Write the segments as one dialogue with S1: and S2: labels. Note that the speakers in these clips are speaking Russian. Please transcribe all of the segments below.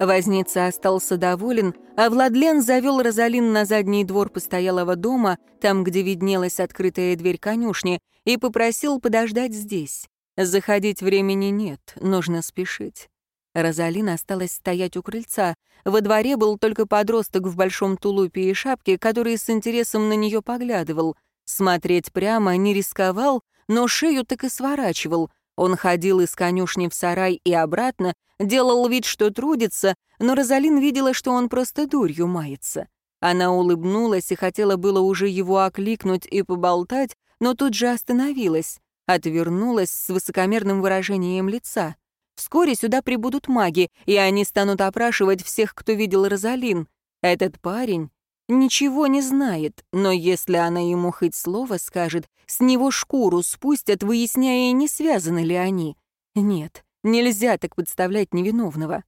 S1: Возница остался доволен, а Владлен завел Розалин на задний двор постоялого дома, там, где виднелась открытая дверь конюшни, и попросил подождать здесь. Заходить времени нет, нужно спешить. Розалин осталась стоять у крыльца. Во дворе был только подросток в большом тулупе и шапке, который с интересом на нее поглядывал. Смотреть прямо не рисковал, но шею так и сворачивал. Он ходил из конюшни в сарай и обратно, делал вид, что трудится, но Розалин видела, что он просто дурью мается. Она улыбнулась и хотела было уже его окликнуть и поболтать, но тут же остановилась, отвернулась с высокомерным выражением лица. Вскоре сюда прибудут маги, и они станут опрашивать всех, кто видел Розалин. Этот парень ничего не знает, но если она ему хоть слово скажет, с него шкуру спустят, выясняя, не связаны ли они. Нет, Нельзя так подставлять невиновного.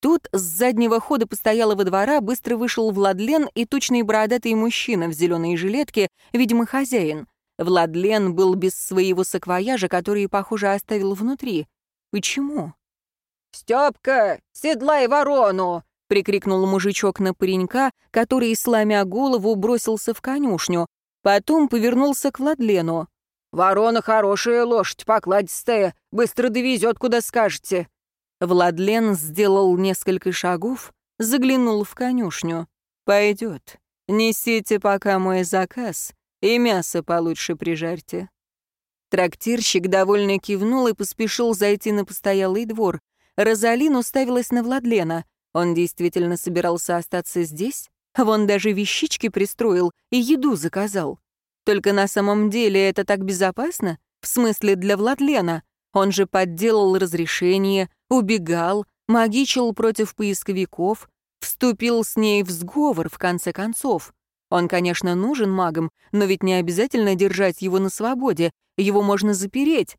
S1: Тут с заднего хода постоялого двора быстро вышел Владлен и тучный бородатый мужчина в зеленой жилетке, видимо, хозяин. Владлен был без своего саквояжа, который, похоже, оставил внутри. Почему?
S2: «Стёпка, седлай ворону!» — прикрикнул мужичок на паренька, который, сломя голову, бросился в конюшню. Потом повернулся к Владлену. «Ворона хорошая лошадь, покладистая, быстро довезет, куда скажете».
S1: Владлен сделал несколько шагов, заглянул в конюшню. «Пойдет. Несите пока мой заказ, и мясо получше прижарьте». Трактирщик довольно кивнул и поспешил зайти на постоялый двор. Розалин уставилась на Владлена. Он действительно собирался остаться здесь? Вон даже вещички пристроил и еду заказал. Только на самом деле это так безопасно? В смысле для Владлена? Он же подделал разрешение, убегал, магичил против поисковиков, вступил с ней в сговор, в конце концов. Он, конечно, нужен магам, но ведь не обязательно держать его на свободе, его можно запереть.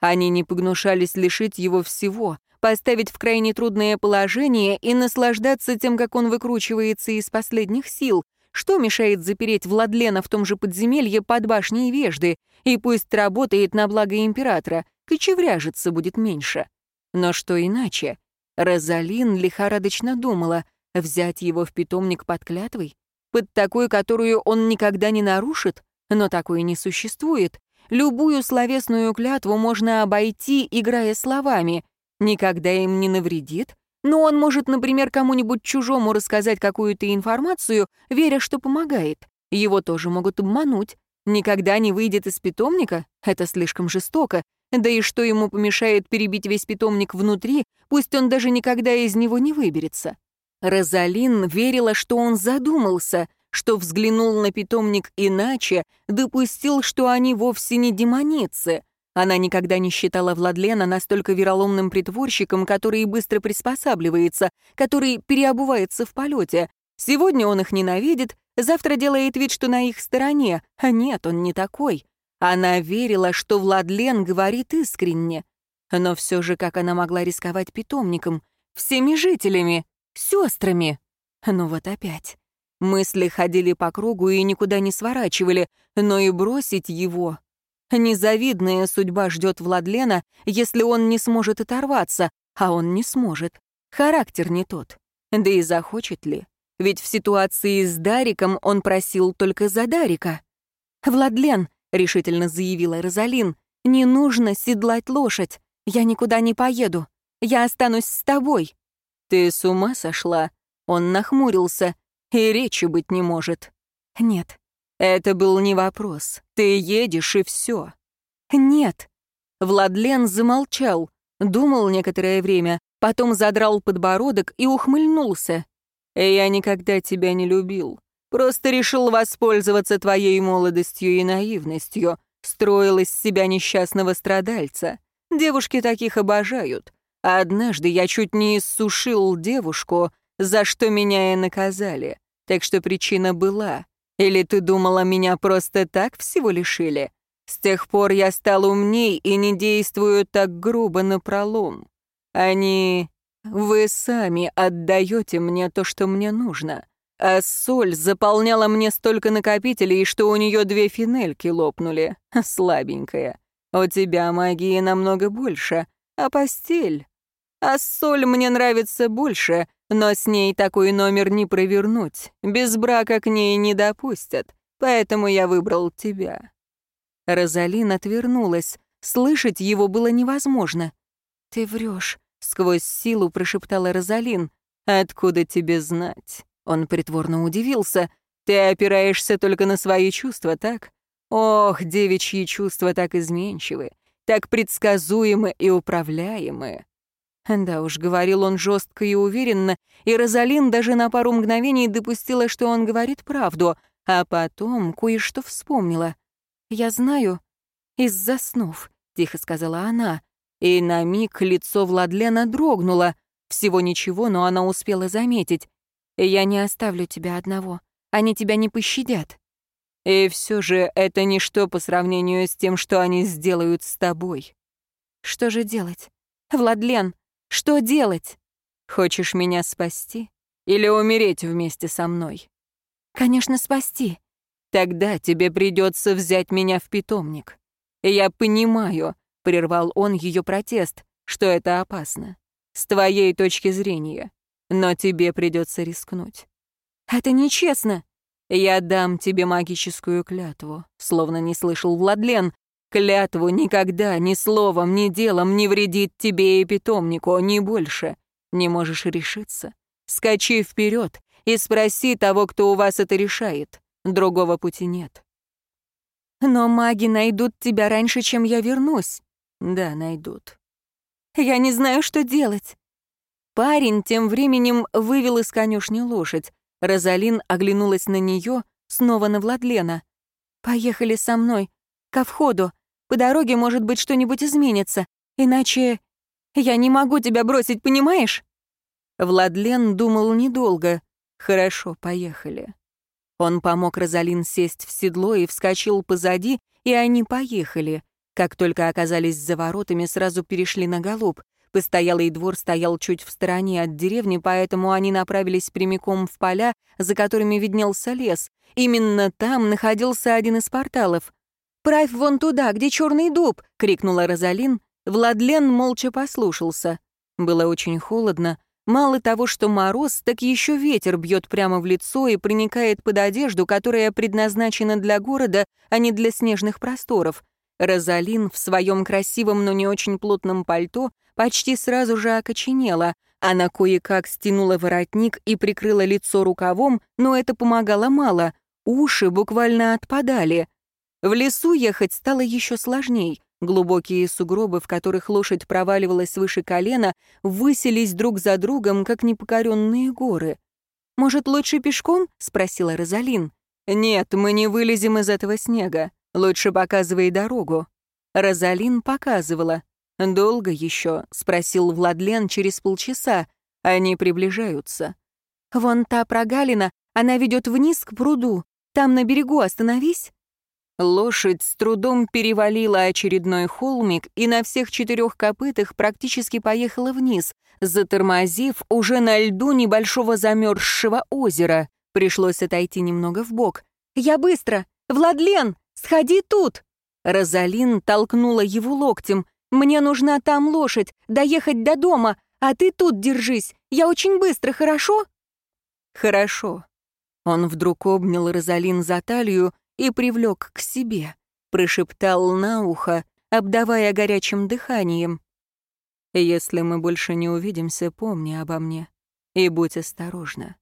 S1: Они не погнушались лишить его всего, поставить в крайне трудное положение и наслаждаться тем, как он выкручивается из последних сил, что мешает запереть Владлена в том же подземелье под башней Вежды, и пусть работает на благо императора, кочевряжется будет меньше. Но что иначе? Розалин лихорадочно думала, взять его в питомник под клятвой? Под такой, которую он никогда не нарушит? Но такой не существует. Любую словесную клятву можно обойти, играя словами. Никогда им не навредит, но он может, например, кому-нибудь чужому рассказать какую-то информацию, веря, что помогает. Его тоже могут обмануть. Никогда не выйдет из питомника? Это слишком жестоко. Да и что ему помешает перебить весь питомник внутри, пусть он даже никогда из него не выберется? Розалин верила, что он задумался, что взглянул на питомник иначе, допустил, что они вовсе не демоницы, она никогда не считала Владлена настолько вероломным притворщиком, который быстро приспосабливается, который переобувается в полете. Сегодня он их ненавидит, завтра делает вид, что на их стороне, а нет, он не такой. Она верила, что Владлен говорит искренне. Но все же, как она могла рисковать питомником, всеми жителями, сестрами? Ну вот опять. Мысли ходили по кругу и никуда не сворачивали, но и бросить его Незавидная судьба ждет Владлена, если он не сможет оторваться, а он не сможет. Характер не тот. Да и захочет ли? Ведь в ситуации с Дариком он просил только за Дарика. «Владлен», — решительно заявила Розалин, — «не нужно седлать лошадь. Я никуда не поеду. Я останусь с тобой». «Ты с ума сошла?» Он нахмурился. «И речи быть не может». «Нет, это был не вопрос. Ты едешь, и все. Нет. Владлен замолчал, думал некоторое время, потом задрал подбородок и ухмыльнулся. «Я никогда тебя не любил. Просто решил воспользоваться твоей молодостью и наивностью. Строил из себя несчастного страдальца. Девушки таких обожают. Однажды я чуть не иссушил девушку, за что меня и наказали. Так что причина была. Или ты думала, меня просто так всего лишили? С тех пор я стал умней и не действую так грубо напролом. Они... Вы сами отдаете мне то, что мне нужно. А соль заполняла мне столько накопителей, что у нее две финельки лопнули. Слабенькая. У тебя магии намного больше. А постель? А соль мне нравится больше, но с ней такой номер не провернуть. Без брака к ней не допустят, поэтому я выбрал тебя».
S2: Розалин отвернулась. Слышать его было невозможно. «Ты врешь», — сквозь силу прошептала Розалин.
S1: «Откуда тебе знать?» Он притворно удивился. «Ты опираешься только на свои чувства, так? Ох, девичьи чувства так изменчивы, так предсказуемы и управляемы».
S2: Да уж, говорил он жестко и уверенно, и Розалин даже на пару мгновений допустила, что он говорит правду, а потом кое-что вспомнила. «Я знаю, из-за снов», — тихо сказала она, и на миг лицо Владлена дрогнуло. Всего ничего, но она успела заметить. «Я не оставлю тебя одного. Они тебя не пощадят».
S1: «И все же это ничто по сравнению с тем, что они сделают с тобой».
S2: «Что же делать? Владлен, что делать?»
S1: «Хочешь меня спасти? Или умереть вместе со мной?»
S2: «Конечно, спасти».
S1: «Тогда тебе придется взять меня в питомник. Я понимаю, прервал он ее протест, что это опасно. С твоей точки зрения. Но тебе придется рискнуть.
S2: Это нечестно.
S1: Я дам тебе магическую клятву, словно не слышал Владлен. Клятву никогда ни словом, ни делом не вредит тебе и питомнику, ни больше. Не можешь решиться? Скачи вперед и спроси того, кто у вас это решает. Другого пути нет.
S2: Но маги найдут тебя раньше, чем я вернусь.
S1: Да, найдут.
S2: Я не знаю, что делать.
S1: Парень тем временем вывел из конюшни лошадь. Розалин оглянулась на нее, снова на Владлена.
S2: «Поехали со мной. Ко входу. По дороге, может быть, что-нибудь изменится. Иначе я не могу тебя бросить, понимаешь?»
S1: Владлен думал недолго. «Хорошо, поехали». Он помог Розалин сесть в седло и вскочил позади, и они поехали. Как только оказались за воротами, сразу перешли на галоп. Постоялый двор стоял чуть в стороне от деревни, поэтому они направились прямиком в поля, за которыми виднелся лес. Именно там находился один из порталов. «Правь вон туда, где черный дуб!» — крикнула Розалин. Владлен молча послушался. Было очень холодно. Мало того, что мороз, так еще ветер бьет прямо в лицо и проникает под одежду, которая предназначена для города, а не для снежных просторов. Розалин в своем красивом, но не очень плотном пальто почти сразу же окоченела. Она кое-как стянула воротник и прикрыла лицо рукавом, но это помогало мало. Уши буквально отпадали. В лесу ехать стало еще сложней. Глубокие сугробы, в которых лошадь проваливалась выше колена, высились друг за другом, как непокоренные горы. «Может, лучше пешком?» — спросила Розалин. «Нет, мы не вылезем из этого снега. Лучше показывай дорогу». Розалин показывала. «Долго еще?» — спросил Владлен через полчаса. Они приближаются.
S2: «Вон та прогалина, она ведет вниз к пруду. Там на берегу остановись».
S1: Лошадь с трудом перевалила очередной холмик и на всех четырех копытах практически поехала вниз, затормозив уже на льду небольшого замерзшего озера. Пришлось отойти немного в бок.
S2: «Я быстро! Владлен!» «Сходи тут!»
S1: Розалин толкнула его локтем.
S2: «Мне нужна там лошадь, доехать до дома, а ты тут держись. Я очень быстро, хорошо?»
S1: «Хорошо». Он вдруг обнял Розалин за талию и привлек к себе, прошептал на ухо, обдавая горячим дыханием. «Если мы больше не увидимся, помни обо мне и будь осторожна.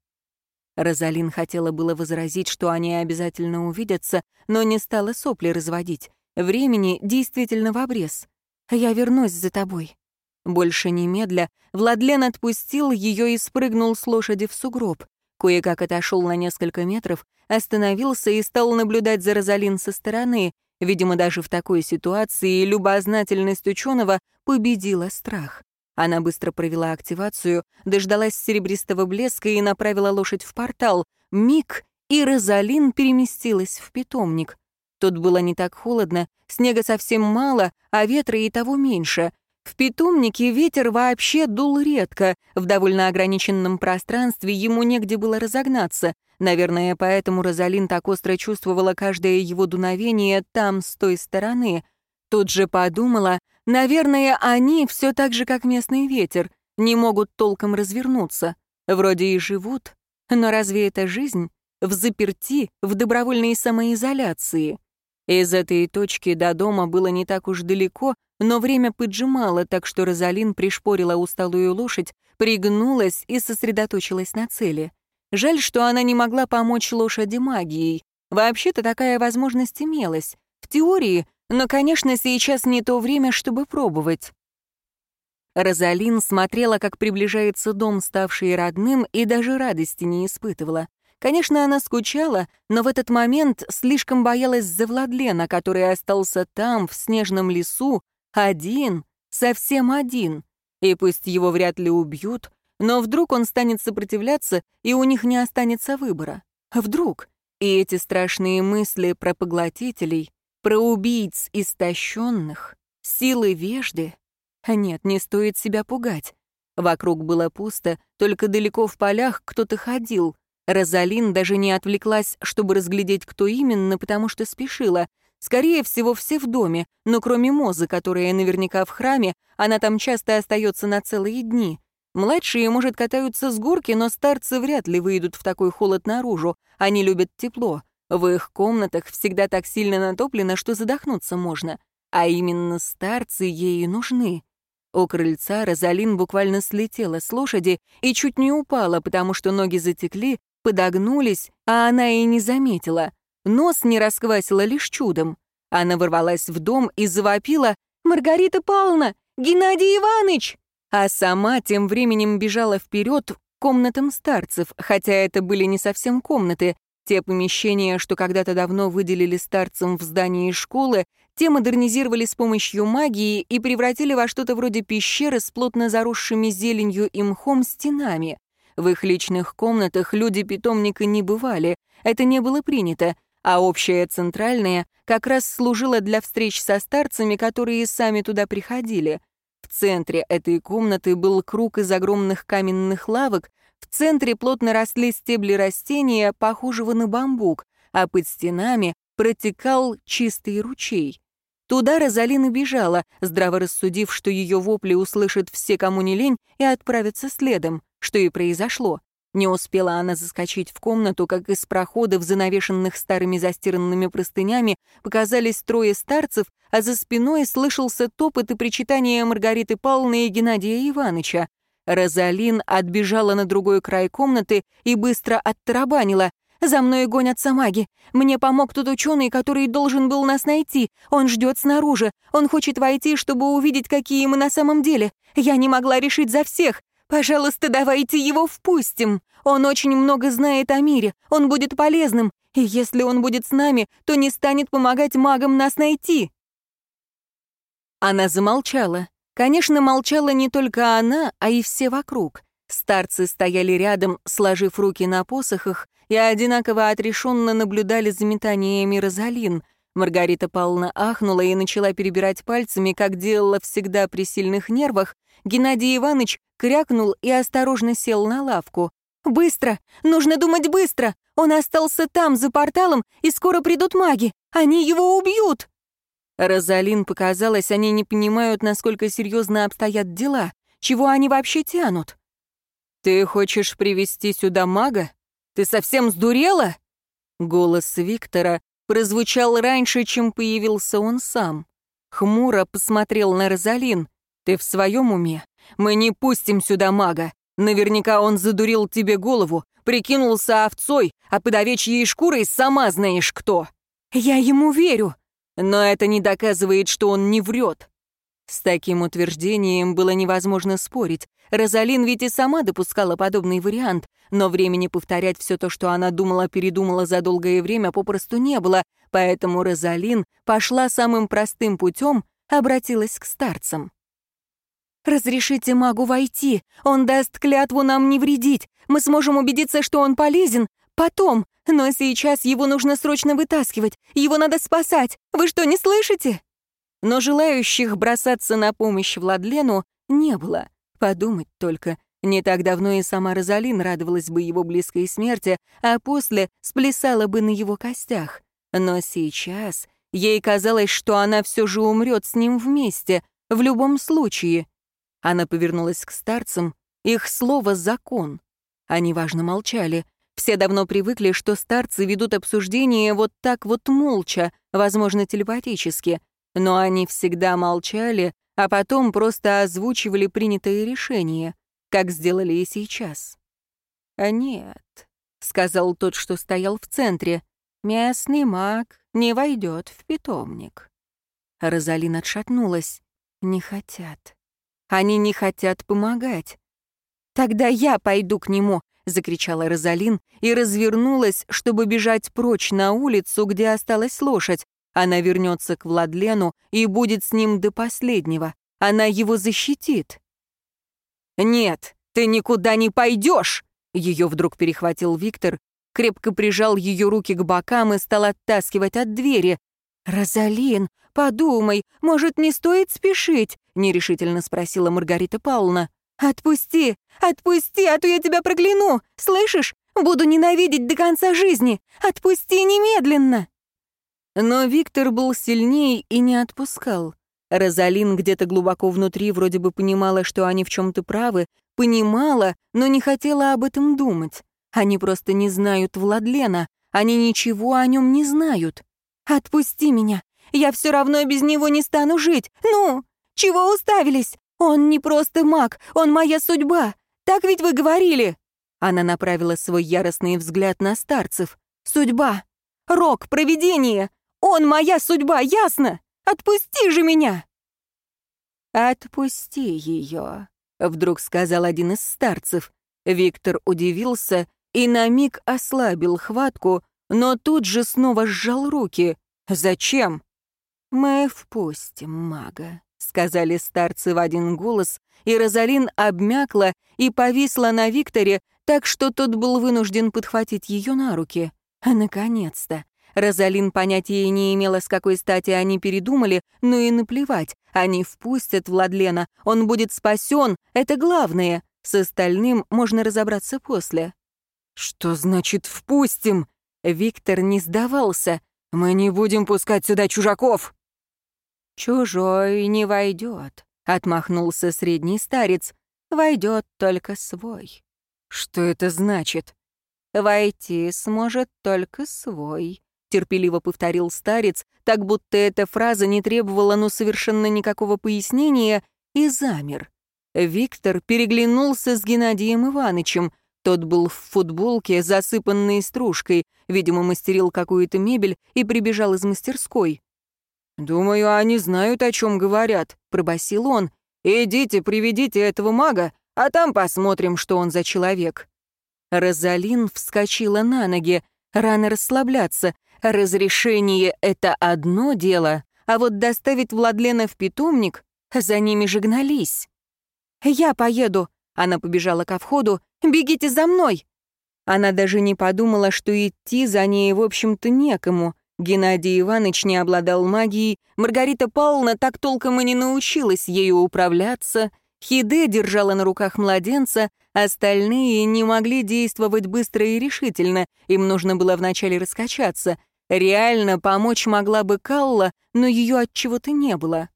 S1: Розалин хотела было возразить, что они обязательно увидятся, но не стала сопли разводить. Времени действительно в обрез.
S2: «Я вернусь за тобой».
S1: Больше немедля Владлен отпустил ее и спрыгнул с лошади в сугроб. Кое-как отошел на несколько метров, остановился и стал наблюдать за Розалин со стороны. Видимо, даже в такой ситуации любознательность ученого победила страх. Она быстро провела активацию, дождалась серебристого блеска и направила лошадь в портал. Миг, и Розалин переместилась в питомник. Тут было не так холодно, снега совсем мало, а ветра и того меньше. В питомнике ветер вообще дул редко, в довольно ограниченном пространстве ему негде было разогнаться. Наверное, поэтому Розалин так остро чувствовала каждое его дуновение там, с той стороны — Тут же подумала, наверное, они все так же, как местный ветер. не могут толком развернуться. Вроде и живут, но разве это жизнь? В заперти, в добровольной самоизоляции. Из этой точки до дома было не так уж далеко, но время поджимало, так что Розалин пришпорила усталую лошадь, пригнулась и сосредоточилась на цели. Жаль, что она не могла помочь лошади магией. Вообще-то такая возможность имелась. В теории, но, конечно, сейчас не то время, чтобы пробовать. Розалин смотрела, как приближается дом, ставший родным, и даже радости не испытывала. Конечно, она скучала, но в этот момент слишком боялась за Владлена, который остался там, в снежном лесу, один, совсем один. И пусть его вряд ли убьют, но вдруг он станет сопротивляться, и у них не останется выбора. Вдруг. И эти страшные мысли про поглотителей, про убийц истощенных, силы вежды. Нет, не стоит себя пугать. Вокруг было пусто, только далеко в полях кто-то ходил. Розалин даже не отвлеклась, чтобы разглядеть, кто именно, потому что спешила. Скорее всего, все в доме, но кроме Мозы, которая наверняка в храме, она там часто остается на целые дни. Младшие, может, катаются с горки, но старцы вряд ли выйдут в такой холод наружу. Они любят тепло. В их комнатах всегда так сильно натоплено, что задохнуться можно. А именно старцы ей нужны. У крыльца Розалин буквально слетела с лошади и чуть не упала, потому что ноги затекли, подогнулись, а она и не заметила. Нос не расквасила лишь чудом. Она ворвалась в дом и завопила «Маргарита Павловна! Геннадий Иванович!» а сама тем временем бежала вперед к комнатам старцев, хотя это были не совсем комнаты. Те помещения, что когда-то давно выделили старцам в здании школы, те модернизировали с помощью магии и превратили во что-то вроде пещеры с плотно заросшими зеленью и мхом стенами. В их личных комнатах люди питомника не бывали, это не было принято, а общая центральная как раз служила для встреч со старцами, которые сами туда приходили — в центре этой комнаты был круг из огромных каменных лавок, в центре плотно росли стебли растения, похожего на бамбук, а под стенами протекал чистый ручей. Туда Розалина бежала, здраво рассудив, что ее вопли услышат все, кому не лень, и отправятся следом, что и произошло. Не успела она заскочить в комнату, как из проходов, занавешенных старыми застиранными простынями, показались трое старцев, а за спиной слышался топот и причитание Маргариты Павловны и Геннадия Ивановича. Розалин отбежала на другой край комнаты и быстро оттарабанила. «За мной гонятся маги. Мне помог тот ученый, который должен был нас найти. Он ждет снаружи. Он хочет войти, чтобы увидеть, какие мы на самом деле. Я не могла решить за всех. Пожалуйста, давайте его впустим. Он очень много знает о мире, он будет полезным, и если он будет с нами, то не станет помогать магам нас найти». Она замолчала. Конечно, молчала не только она, а и все вокруг. Старцы стояли рядом, сложив руки на посохах, и одинаково отрешенно наблюдали за метаниями Розалин. Маргарита Павловна ахнула и начала перебирать пальцами, как делала всегда при сильных нервах. Геннадий Иванович крякнул и осторожно сел на лавку. «Быстро! Нужно думать быстро! Он остался там, за порталом, и скоро придут маги! Они его убьют!» Розалин показалось, они не понимают, насколько серьезно обстоят дела. Чего они вообще тянут? «Ты хочешь привести сюда мага? Ты совсем сдурела?» Голос Виктора прозвучал раньше, чем появился он сам. Хмуро посмотрел на Розалин. «Ты в своем уме? Мы не пустим сюда мага. Наверняка он задурил тебе голову, прикинулся овцой, а под овечьей шкурой сама знаешь кто. Я ему верю. Но это не доказывает, что он не врет. С таким утверждением было невозможно спорить. Розалин ведь и сама допускала подобный вариант, но времени повторять все то, что она думала-передумала за долгое время, попросту не было, поэтому Розалин пошла самым простым путем, обратилась к старцам. «Разрешите магу войти. Он даст клятву нам не вредить. Мы сможем убедиться, что он полезен. Потом. Но сейчас его нужно срочно вытаскивать. Его надо спасать. Вы что, не слышите?» Но желающих бросаться на помощь Владлену не было. Подумать только. Не так давно и сама Розалин радовалась бы его близкой смерти, а после сплясала бы на его костях. Но сейчас ей казалось, что она все же умрет с ним вместе, в любом случае. Она повернулась к старцам. Их слово — закон. Они важно молчали. Все давно привыкли, что старцы ведут обсуждение вот так вот молча, возможно, телепатически. Но они всегда молчали, а потом просто озвучивали принятые решения, как сделали и сейчас. «А нет», — сказал тот, что стоял в центре, — «местный маг не войдет в питомник». Розалин отшатнулась. «Не хотят. Они не хотят помогать». «Тогда я пойду к нему», — закричала Розалин и развернулась, чтобы бежать прочь на улицу, где осталась лошадь. Она вернется к Владлену и будет с ним до последнего. Она его защитит. «Нет, ты никуда не пойдешь!» Ее вдруг перехватил Виктор, крепко прижал ее руки к бокам и стал оттаскивать от двери. «Розалин, подумай, может, не стоит спешить?» — нерешительно спросила Маргарита Павловна. «Отпусти, отпусти, а то я тебя прокляну! Слышишь? Буду ненавидеть до конца жизни! Отпусти немедленно!» Но Виктор был сильнее и не отпускал. Розалин где-то глубоко внутри вроде бы понимала, что они в чем-то правы, Понимала, но не хотела об этом думать. Они просто не знают Владлена, они ничего о нем не знают. «Отпусти меня! Я все равно без него не стану жить! Ну, чего уставились? Он не просто маг, он моя судьба! Так ведь вы говорили!» Она направила свой яростный взгляд на старцев. «Судьба! Рок, провидение! Он моя судьба, ясно? Отпусти же меня!» «Отпусти ее!» — вдруг сказал один из старцев. Виктор удивился и на миг ослабил хватку, но тут же снова сжал руки. «Зачем?» «Мы впустим мага», — сказали старцы в один голос, и Розалин обмякла и повисла на Викторе, так что тот был вынужден подхватить ее на руки. Наконец-то. Розалин понятия не имела, с какой стати они передумали, но и наплевать. Они впустят Владлена, он будет спасен, это главное. С остальным можно разобраться после. «Что значит «впустим»?» Виктор не сдавался. «Мы не будем пускать сюда чужаков!» «Чужой не войдет», — отмахнулся средний старец. «Войдет только свой». «Что это значит?» «Войти сможет только свой», — терпеливо повторил старец, так будто эта фраза не требовала ну совершенно никакого пояснения, и замер. Виктор переглянулся с Геннадием Иванычем. Тот был в футболке, засыпанной стружкой, видимо, мастерил какую-то мебель и прибежал из мастерской. «Думаю, они знают, о чем говорят», — пробасил он. «Идите, приведите этого мага, а там посмотрим, что он за человек». Розалин вскочила на ноги. Рано расслабляться. Разрешение — это одно дело, а вот доставить Владлена в питомник, за ними же гнались. «Я поеду», — она побежала ко входу, «бегите за мной». Она даже не подумала, что идти за ней, в общем-то, некому. Геннадий Иванович не обладал магией, Маргарита Павловна так толком и не научилась ею управляться, Хиде держала на руках младенца, остальные не могли действовать быстро и решительно, им нужно было вначале раскачаться. Реально помочь могла бы Калла, но ее от чего-то не было.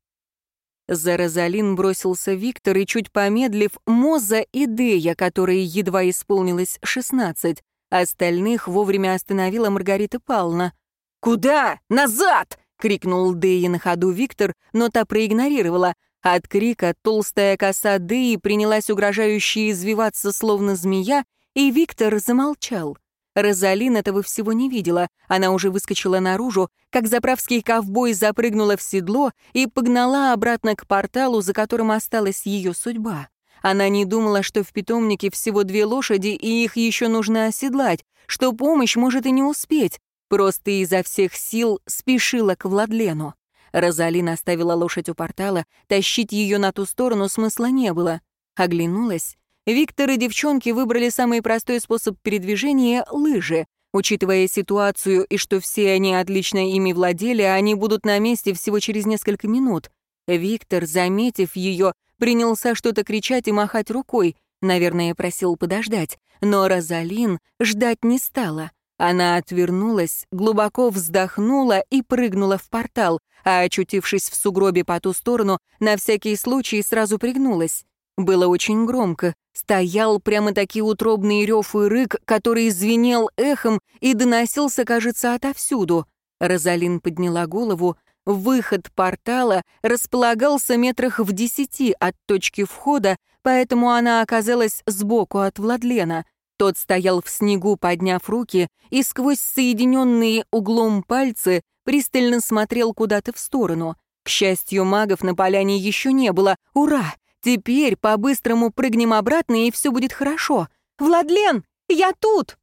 S1: За Розалин бросился Виктор и, чуть помедлив, Моза и Дея, которой едва исполнилось шестнадцать. Остальных вовремя остановила Маргарита Павловна. «Куда? Назад!» — крикнул Дея на ходу Виктор, но та проигнорировала. От крика толстая коса Деи принялась угрожающе извиваться, словно змея, и Виктор замолчал. Розалин этого всего не видела. Она уже выскочила наружу, как заправский ковбой запрыгнула в седло и погнала обратно к порталу, за которым осталась ее судьба. Она не думала, что в питомнике всего две лошади, и их еще нужно оседлать, что помощь может и не успеть. Просто изо всех сил спешила к Владлену. Розалин оставила лошадь у портала, тащить ее на ту сторону смысла не было. Оглянулась. Виктор и девчонки выбрали самый простой способ передвижения — лыжи. Учитывая ситуацию и что все они отлично ими владели, они будут на месте всего через несколько минут. Виктор, заметив ее, принялся что-то кричать и махать рукой. Наверное, просил подождать. Но Розалин ждать не стала. Она отвернулась, глубоко вздохнула и прыгнула в портал, а, очутившись в сугробе по ту сторону, на всякий случай сразу пригнулась. Было очень громко. Стоял прямо-таки утробный рев и рык, который звенел эхом и доносился, кажется, отовсюду. Розалин подняла голову. Выход портала располагался метрах в десяти от точки входа, поэтому она оказалась сбоку от Владлена. Тот стоял в снегу, подняв руки, и сквозь соединенные углом пальцы пристально смотрел куда-то в сторону. К счастью, магов на поляне еще не было. Ура! Теперь по-быстрому прыгнем обратно, и все будет хорошо. «Владлен, я тут!»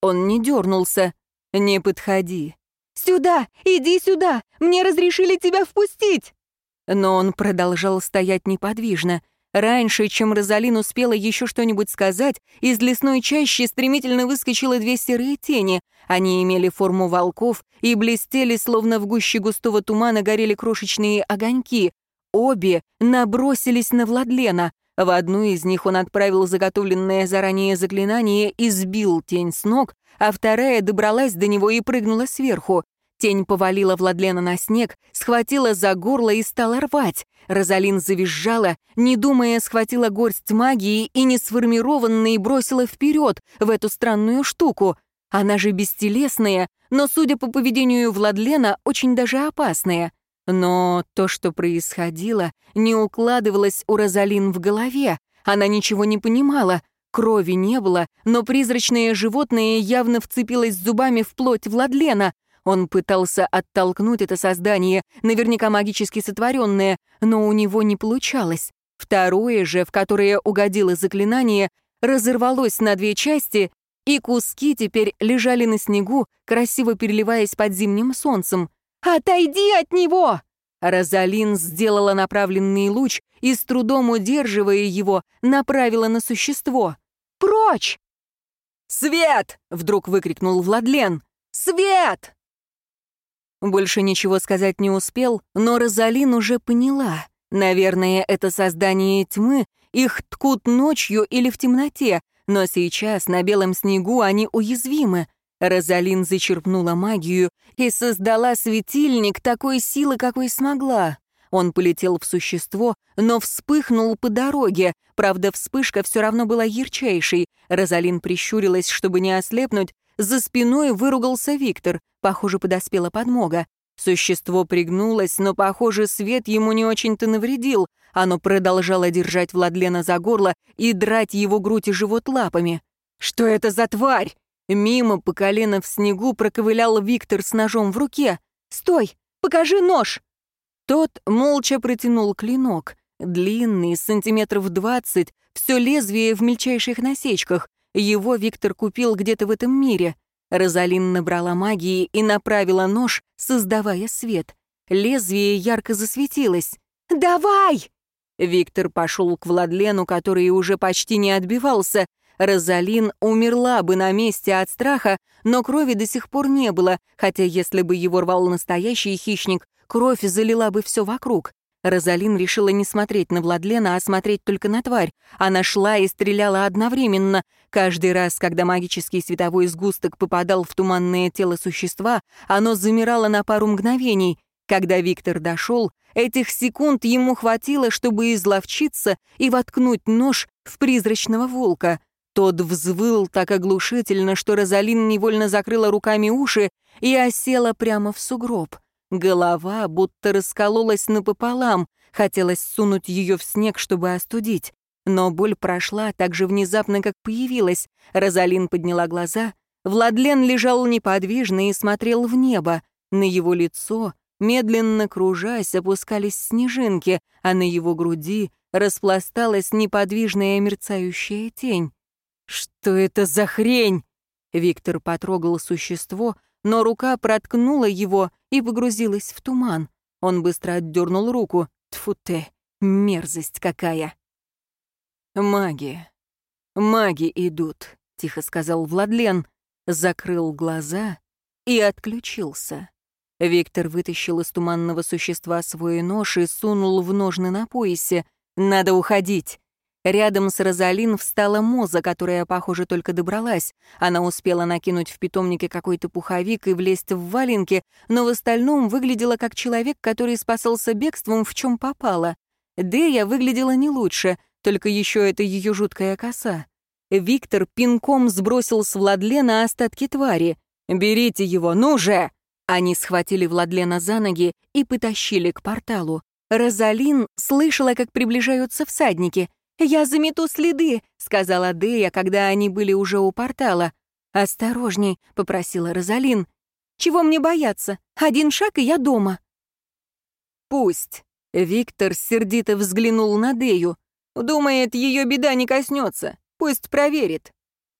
S1: Он не дернулся. «Не подходи». «Сюда! Иди сюда! Мне разрешили тебя впустить!» Но он продолжал стоять неподвижно. Раньше, чем Розалин успела еще что-нибудь сказать, из лесной чащи стремительно выскочило две серые тени. Они имели форму волков и блестели, словно в гуще густого тумана горели крошечные огоньки. Обе набросились на Владлена. В одну из них он отправил заготовленное заранее заклинание и сбил тень с ног, а вторая добралась до него и прыгнула сверху. Тень повалила Владлена на снег, схватила за горло и стала рвать. Розалин завизжала, не думая, схватила горсть магии и несформированной бросила вперед в эту странную штуку. Она же бестелесная, но, судя по поведению Владлена, очень даже опасная. Но то, что происходило, не укладывалось у Розалин в голове. Она ничего не понимала. Крови не было, но призрачное животное явно вцепилось зубами в плоть Владлена. Он пытался оттолкнуть это создание, наверняка магически сотворенное, но у него не получалось. Второе же, в которое угодило заклинание, разорвалось на две части, и куски теперь лежали на снегу, красиво переливаясь под зимним солнцем. «Отойди от него!» Розалин сделала направленный луч и, с трудом удерживая его, направила на существо. «Прочь!» «Свет!» — вдруг выкрикнул Владлен. «Свет!» Больше ничего сказать не успел, но Розалин уже поняла. Наверное, это создание тьмы, их ткут ночью или в темноте, но сейчас на белом снегу они уязвимы. Розалин зачерпнула магию и создала светильник такой силы, какой смогла. Он полетел в существо, но вспыхнул по дороге. Правда, вспышка все равно была ярчайшей. Розалин прищурилась, чтобы не ослепнуть, за спиной выругался Виктор. Похоже, подоспела подмога. Существо пригнулось, но, похоже, свет ему не очень-то навредил. Оно продолжало держать Владлена за горло и драть его грудь и живот лапами. «Что это за тварь?» Мимо по колено в снегу проковылял Виктор с ножом в руке. «Стой! Покажи нож!» Тот молча протянул клинок. Длинный, сантиметров двадцать, все лезвие в мельчайших насечках. Его Виктор купил где-то в этом мире. Розалин набрала магии и направила нож, создавая свет. Лезвие ярко засветилось. «Давай!» Виктор пошел к Владлену, который уже почти не отбивался. Розалин умерла бы на месте от страха, но крови до сих пор не было, хотя если бы его рвал настоящий хищник, кровь залила бы все вокруг. Розалин решила не смотреть на Владлена, а смотреть только на тварь. Она шла и стреляла одновременно. Каждый раз, когда магический световой сгусток попадал в туманное тело существа, оно замирало на пару мгновений. Когда Виктор дошел, этих секунд ему хватило, чтобы изловчиться и воткнуть нож в призрачного волка. Тот взвыл так оглушительно, что Розалин невольно закрыла руками уши и осела прямо в сугроб. Голова будто раскололась напополам, хотелось сунуть ее в снег, чтобы остудить. Но боль прошла так же внезапно, как появилась. Розалин подняла глаза. Владлен лежал неподвижно и смотрел в небо. На его лицо, медленно кружась, опускались снежинки, а на его груди распласталась неподвижная мерцающая тень. «Что это за хрень?» Виктор потрогал существо, но рука проткнула его и погрузилась в туман. Он быстро отдернул руку. Тфу ты, мерзость какая. «Маги. Маги идут», — тихо сказал Владлен, закрыл глаза и отключился. Виктор вытащил из туманного существа свой нож и сунул в ножны на поясе. «Надо уходить. Рядом с Розалин встала Моза, которая, похоже, только добралась. Она успела накинуть в питомнике какой-то пуховик и влезть в валенки, но в остальном выглядела как человек, который спасался бегством, в чем попало. Дея выглядела не лучше. только еще это ее жуткая коса. Виктор пинком сбросил с Владлена остатки твари. «Берите его, ну же!» Они схватили Владлена за ноги и потащили к порталу. Розалин слышала, как приближаются всадники. «Я замету следы», — сказала Дея, когда они были уже у портала. «Осторожней», — попросила Розалин. «Чего мне бояться? Один шаг, и я дома». «Пусть». Виктор сердито взглянул на Дею. «Думает, ее беда не коснется. Пусть проверит».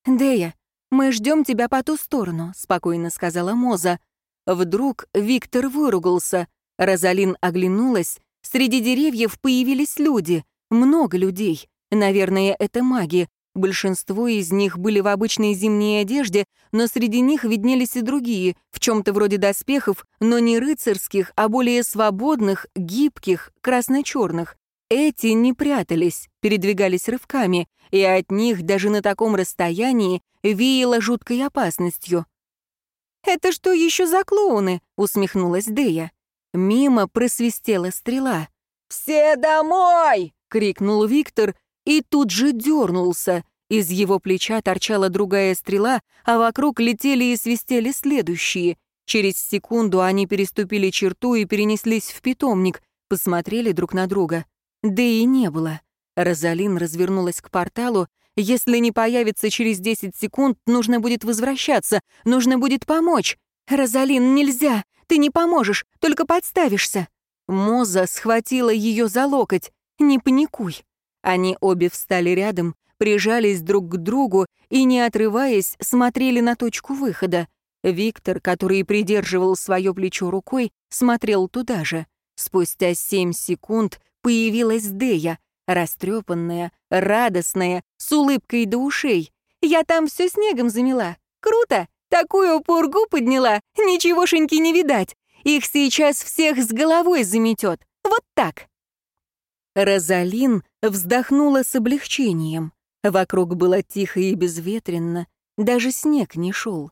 S2: «Дея, мы ждем тебя по ту сторону», — спокойно сказала Моза.
S1: Вдруг Виктор выругался. Розалин оглянулась. Среди деревьев появились люди. Много людей. Наверное, это маги. Большинство из них были в обычной зимней одежде, но среди них виднелись и другие, в чем-то вроде доспехов, но не рыцарских, а более свободных, гибких, красно-черных. Эти не прятались, передвигались рывками, и от них даже на таком расстоянии веяло жуткой опасностью.
S2: «Это что еще за клоуны?» — усмехнулась Дея.
S1: Мимо просвистела стрела.
S2: «Все домой!» — крикнул
S1: Виктор и тут же дернулся. Из его плеча торчала другая стрела, а вокруг летели и свистели следующие. Через секунду они переступили черту и перенеслись в питомник, посмотрели друг на друга. Да и не было. Розалин развернулась к порталу. Если не появится через 10 секунд, нужно будет возвращаться, нужно будет помочь. «Розалин, нельзя! Ты не поможешь, только подставишься!» Моза схватила ее за локоть. «Не паникуй!» Они обе встали рядом, прижались друг к другу и, не отрываясь, смотрели на точку выхода. Виктор, который придерживал свое плечо рукой, смотрел туда же. Спустя семь секунд появилась Дея, растрепанная, радостная, с улыбкой до ушей. «Я там все снегом замела. Круто! Такую пургу подняла, ничегошеньки не видать. Их сейчас всех с головой заметет. Вот так!» Розалин вздохнула с облегчением. Вокруг было тихо и безветренно, даже снег не шел.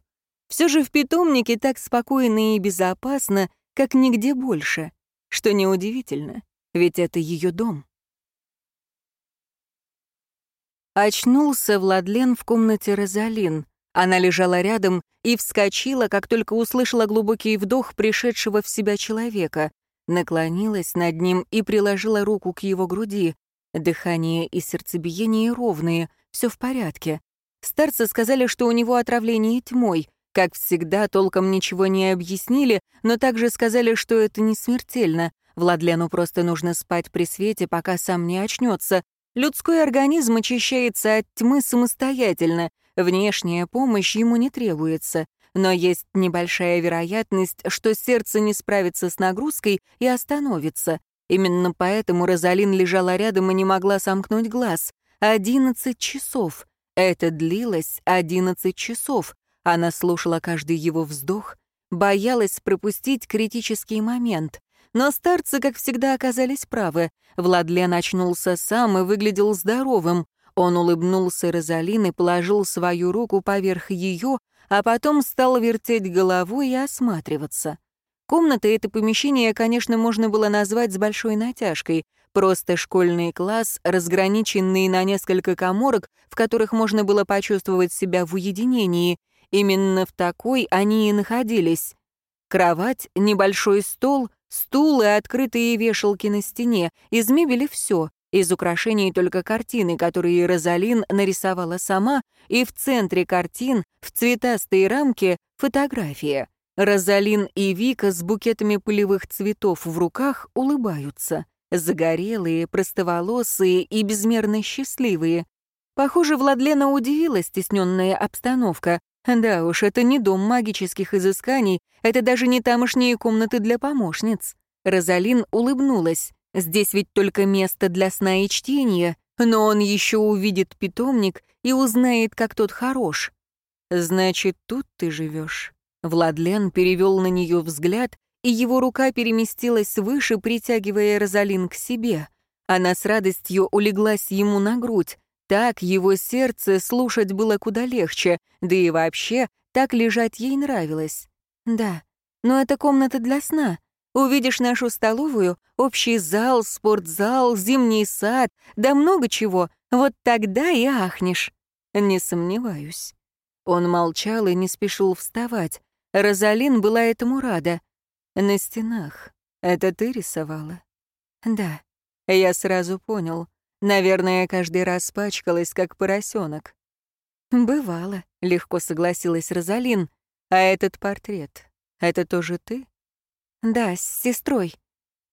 S1: Все же в питомнике так спокойно и безопасно, как нигде больше, что неудивительно, ведь это ее дом. Очнулся Владлен в комнате Розалин. Она лежала рядом и вскочила, как только услышала глубокий вдох пришедшего в себя человека наклонилась над ним и приложила руку к его груди. Дыхание и сердцебиение ровные, все в порядке. Старцы сказали, что у него отравление тьмой. Как всегда, толком ничего не объяснили, но также сказали, что это не смертельно. Владлену просто нужно спать при свете, пока сам не очнется. Людской организм очищается от тьмы самостоятельно. Внешняя помощь ему не требуется но есть небольшая вероятность, что сердце не справится с нагрузкой и остановится. Именно поэтому Розалин лежала рядом и не могла сомкнуть глаз. Одиннадцать часов. Это длилось одиннадцать часов. Она слушала каждый его вздох, боялась пропустить критический момент. Но старцы, как всегда, оказались правы. Владлен очнулся сам и выглядел здоровым. Он улыбнулся Розалин и положил свою руку поверх ее, а потом стал вертеть головой и осматриваться. Комната это помещение, конечно, можно было назвать с большой натяжкой. Просто школьный класс, разграниченный на несколько коморок, в которых можно было почувствовать себя в уединении. Именно в такой они и находились. Кровать, небольшой стол, стул и открытые вешалки на стене. Из мебели все. Из украшений только картины, которые Розалин нарисовала сама, и в центре картин, в цветастой рамке, фотография. Розалин и Вика с букетами полевых цветов в руках улыбаются. Загорелые, простоволосые и безмерно счастливые. Похоже, Владлена удивила стесненная обстановка. Да уж, это не дом магических изысканий, это даже не тамошние комнаты для помощниц. Розалин улыбнулась. Здесь ведь только место для сна и чтения, но он еще увидит питомник и узнает, как тот хорош. Значит, тут ты живешь. Владлен перевел на нее взгляд, и его рука переместилась выше, притягивая Розалин к себе. Она с радостью улеглась ему на грудь. Так его сердце слушать было куда легче, да и вообще так лежать ей нравилось. Да, но это комната для сна. Увидишь нашу столовую, общий зал, спортзал, зимний сад, да много чего, вот тогда и ахнешь. Не сомневаюсь. Он молчал и не спешил вставать. Розалин была этому рада. На стенах. Это ты рисовала? Да. Я сразу понял. Наверное, каждый раз пачкалась, как поросенок. Бывало, легко согласилась Розалин. А этот портрет, это тоже ты? Да, с сестрой.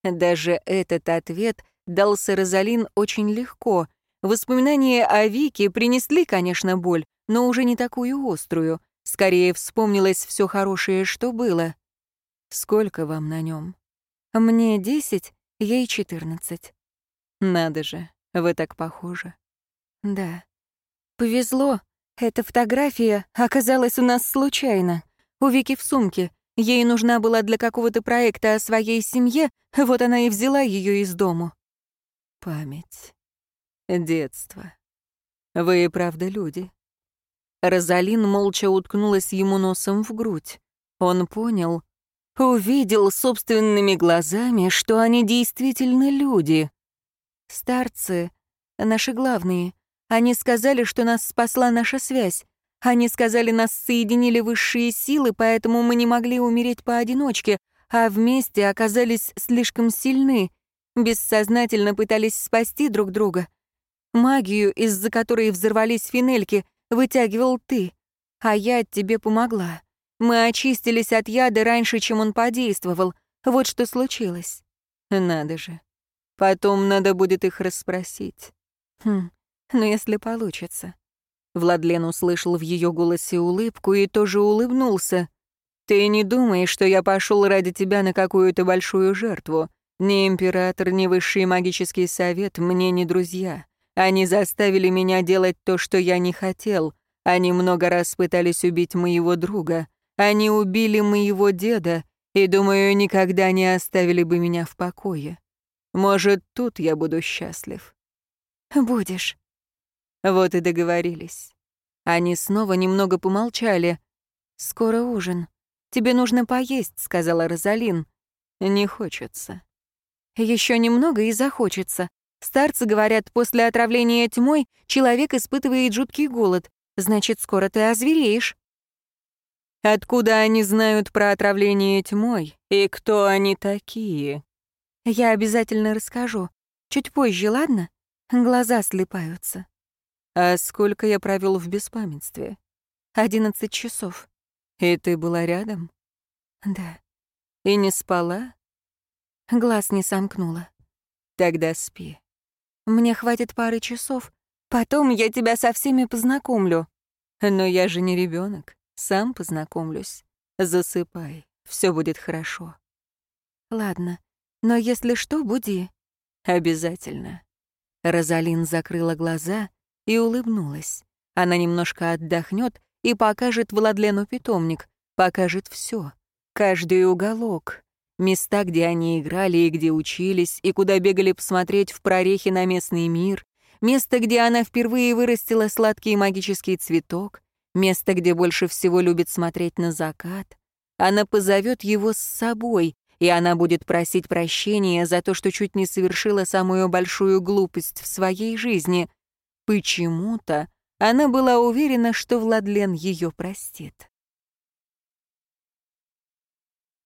S1: Даже этот ответ дался Розалин очень легко. Воспоминания о Вике принесли, конечно, боль, но уже не такую острую. Скорее вспомнилось все хорошее, что было. Сколько вам на нем? Мне десять, ей четырнадцать. Надо же, вы так похожи. Да. Повезло. Эта фотография оказалась у нас случайно. У Вики в сумке. Ей нужна была для какого-то проекта о своей семье, вот она и взяла ее из дому. Память. Детство. Вы и правда люди. Розалин молча уткнулась ему носом в грудь. Он понял, увидел собственными глазами, что они действительно люди. Старцы — наши главные. Они сказали, что нас спасла наша связь. Они сказали, нас соединили высшие силы, поэтому мы не могли умереть поодиночке, а вместе оказались слишком сильны, бессознательно пытались спасти друг друга. Магию, из-за которой взорвались финельки, вытягивал ты, а я тебе помогла. Мы очистились от яда раньше, чем он подействовал. Вот что случилось. Надо же. Потом надо будет их расспросить. Хм, ну если получится. Владлен услышал в ее голосе улыбку и тоже улыбнулся. «Ты не думай, что я пошел ради тебя на какую-то большую жертву. Ни император, ни высший магический совет мне не друзья. Они заставили меня делать то, что я не хотел. Они много раз пытались убить моего друга. Они убили моего деда, и, думаю, никогда не оставили бы меня в покое. Может, тут я буду счастлив. Будешь. Вот и договорились. Они снова немного помолчали. «Скоро ужин. Тебе нужно поесть», — сказала Розалин. «Не хочется». Еще немного и захочется. Старцы говорят, после отравления тьмой человек испытывает жуткий голод. Значит, скоро ты озвереешь. Откуда они знают про отравление тьмой? И кто они такие? Я обязательно расскажу. Чуть позже, ладно? Глаза слепаются. А сколько я провел в беспамятстве? Одиннадцать часов. И ты была рядом? Да. И не спала? Глаз не сомкнула. Тогда спи. Мне хватит пары часов. Потом я тебя со всеми познакомлю. Но я же не ребенок. Сам познакомлюсь. Засыпай. Все будет хорошо. Ладно. Но если что, буди. Обязательно. Розалин закрыла глаза и улыбнулась. Она немножко отдохнет и покажет Владлену питомник. Покажет все. Каждый уголок. Места, где они играли и где учились, и куда бегали посмотреть в прорехи на местный мир. Место, где она впервые вырастила сладкий магический цветок. Место, где больше всего любит смотреть на закат. Она позовет его с собой, и она будет просить прощения за то, что чуть не совершила самую большую глупость в своей жизни. Почему-то она была уверена, что Владлен ее простит.